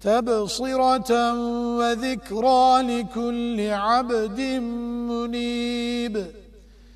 تبصرة وذكرى لكل عبد منيب.